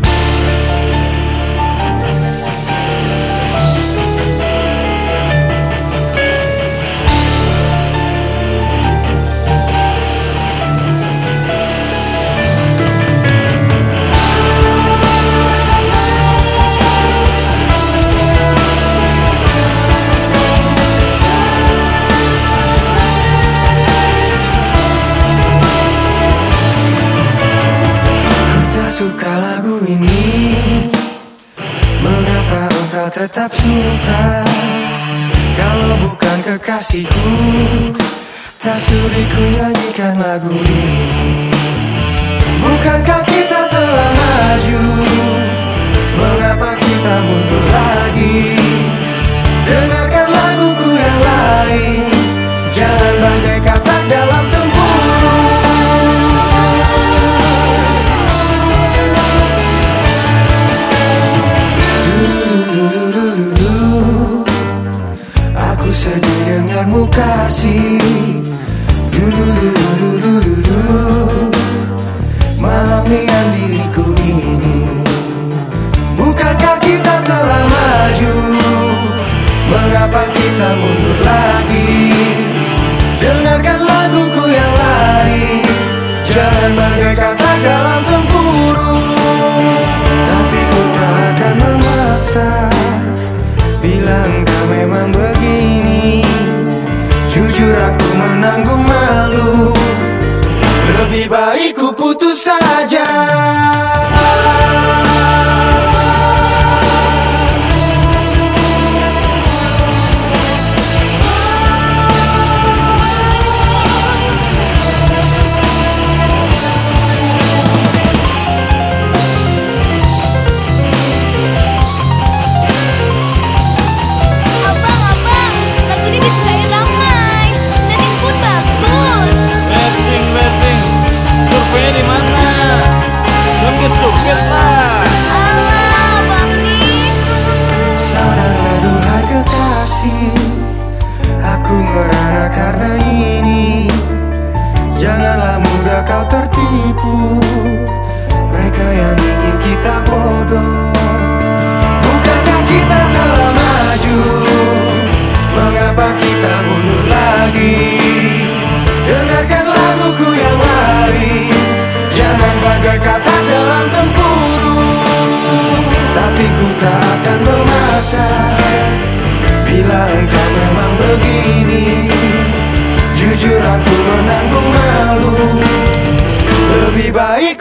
suka Mengapa engkau tetap suka. Kalau bukan kekasihku Tak sudi ku nyanyikan lagu ini. Bukankah kita telah maju? Mengapa kita mundur lagi? Dengarkan laguku yang lain. Jangan bagai kata dalam おルルルルルルルル。Lebih baik ku putus saja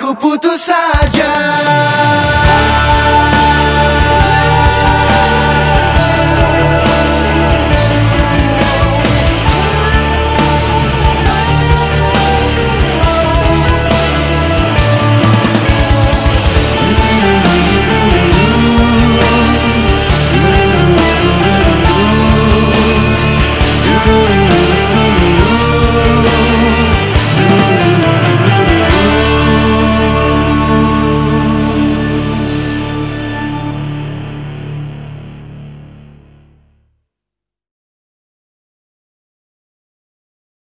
Ku putus saja